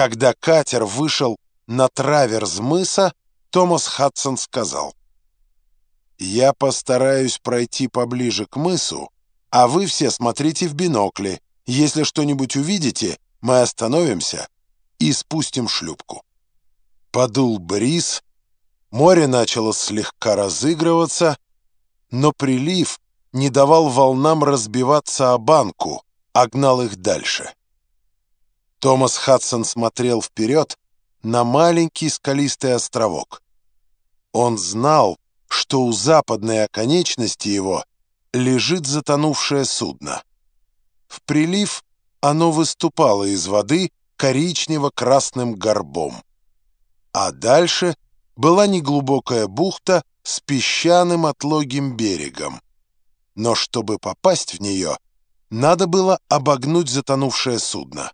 Когда катер вышел на траверс мыса, Томас Хадсон сказал, «Я постараюсь пройти поближе к мысу, а вы все смотрите в бинокли. Если что-нибудь увидите, мы остановимся и спустим шлюпку». Подул бриз, море начало слегка разыгрываться, но прилив не давал волнам разбиваться о банку, а гнал их дальше. Томас Хадсон смотрел вперед на маленький скалистый островок. Он знал, что у западной оконечности его лежит затонувшее судно. В прилив оно выступало из воды коричнево-красным горбом. А дальше была неглубокая бухта с песчаным отлогим берегом. Но чтобы попасть в нее, надо было обогнуть затонувшее судно.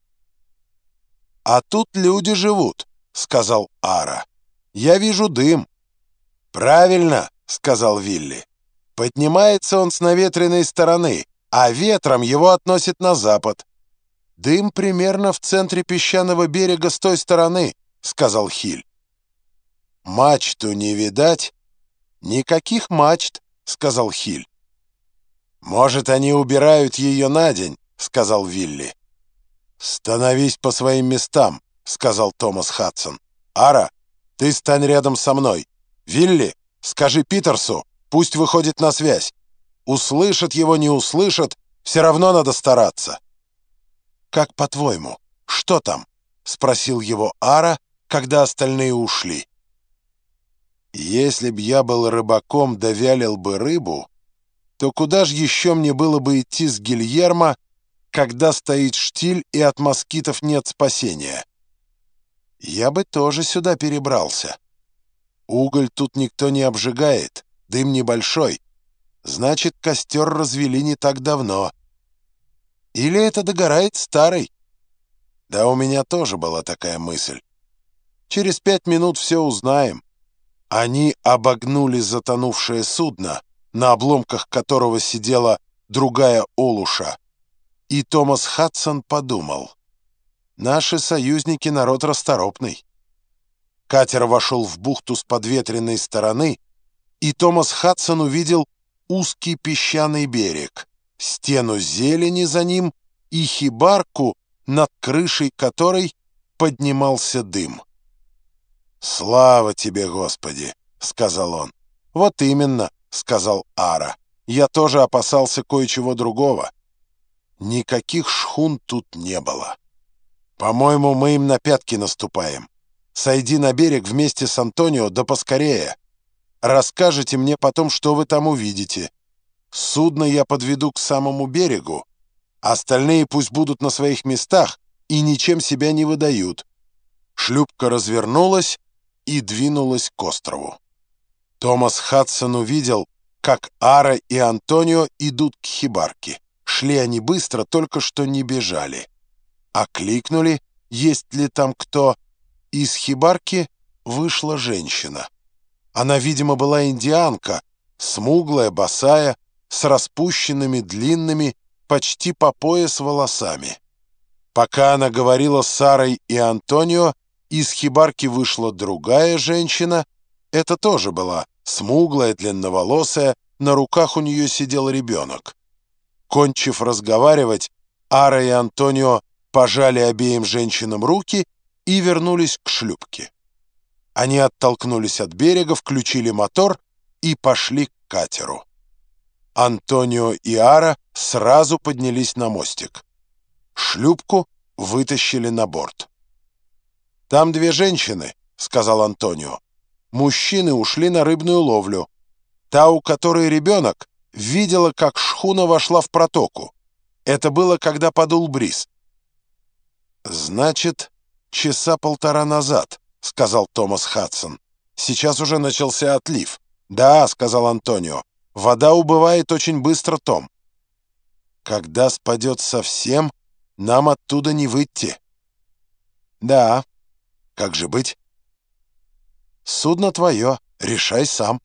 «А тут люди живут», — сказал Ара. «Я вижу дым». «Правильно», — сказал Вилли. «Поднимается он с наветренной стороны, а ветром его относит на запад». «Дым примерно в центре песчаного берега с той стороны», — сказал Хиль. «Мачту не видать?» «Никаких мачт», — сказал Хиль. «Может, они убирают ее на день», — сказал Вилли. «Становись по своим местам», — сказал Томас Хадсон. «Ара, ты стань рядом со мной. Вилли, скажи Питерсу, пусть выходит на связь. Услышат его, не услышат, все равно надо стараться». «Как по-твоему, что там?» — спросил его Ара, когда остальные ушли. «Если б я был рыбаком да вялил бы рыбу, то куда же еще мне было бы идти с Гильермо, когда стоит штиль и от москитов нет спасения. Я бы тоже сюда перебрался. Уголь тут никто не обжигает, дым небольшой. Значит, костер развели не так давно. Или это догорает старый? Да у меня тоже была такая мысль. Через пять минут все узнаем. Они обогнули затонувшее судно, на обломках которого сидела другая олуша, и Томас Хадсон подумал, «Наши союзники — народ расторопный». Катер вошел в бухту с подветренной стороны, и Томас Хадсон увидел узкий песчаный берег, стену зелени за ним и хибарку, над крышей которой поднимался дым. «Слава тебе, Господи!» — сказал он. «Вот именно», — сказал Ара. «Я тоже опасался кое-чего другого. Никаких шхун тут не было. По-моему, мы им на пятки наступаем. Сойди на берег вместе с Антонио, да поскорее. Расскажите мне потом, что вы там увидите. Судно я подведу к самому берегу. Остальные пусть будут на своих местах и ничем себя не выдают. Шлюпка развернулась и двинулась к острову. Томас Хадсон увидел, как Ара и Антонио идут к хибарке. Шли они быстро, только что не бежали. Окликнули, есть ли там кто. Из хибарки вышла женщина. Она, видимо, была индианка, смуглая, босая, с распущенными длинными, почти по пояс волосами. Пока она говорила с Сарой и Антонио, из хибарки вышла другая женщина. Это тоже была смуглая, длинноволосая, на руках у нее сидел ребенок. Кончив разговаривать, Ара и Антонио пожали обеим женщинам руки и вернулись к шлюпке. Они оттолкнулись от берега, включили мотор и пошли к катеру. Антонио и Ара сразу поднялись на мостик. Шлюпку вытащили на борт. «Там две женщины», — сказал Антонио. «Мужчины ушли на рыбную ловлю. Та, у которой ребенок, видела, как шхуна вошла в протоку. Это было, когда подул бриз. «Значит, часа полтора назад», — сказал Томас Хадсон. «Сейчас уже начался отлив». «Да», — сказал Антонио, — «вода убывает очень быстро, Том». «Когда спадет совсем, нам оттуда не выйти». «Да, как же быть?» «Судно твое, решай сам».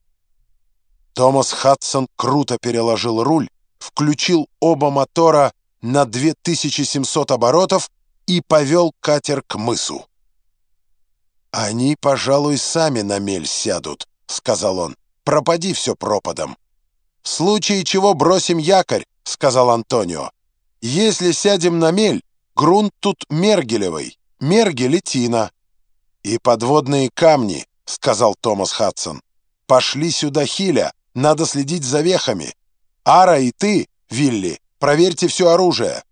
Томас Хадсон круто переложил руль, включил оба мотора на 2700 оборотов и повел катер к мысу. «Они, пожалуй, сами на мель сядут», — сказал он. «Пропади все пропадом». «В случае чего бросим якорь», — сказал Антонио. «Если сядем на мель, грунт тут мергелевый, мергель и тина». «И подводные камни», — сказал Томас Хадсон. «Пошли сюда, Хиля, надо следить за вехами. Ара и ты, Вилли, проверьте все оружие.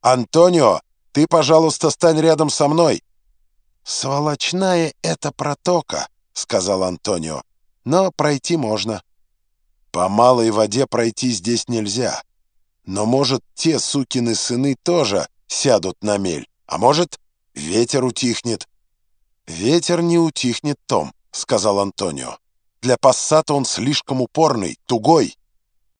Антонио, ты, пожалуйста, стань рядом со мной». «Сволочная это протока», — сказал Антонио, — «но пройти можно». «По малой воде пройти здесь нельзя. Но, может, те сукины сыны тоже сядут на мель, а может, ветер утихнет». «Ветер не утихнет, Том», — сказал Антонио. «Для пассата он слишком упорный, тугой».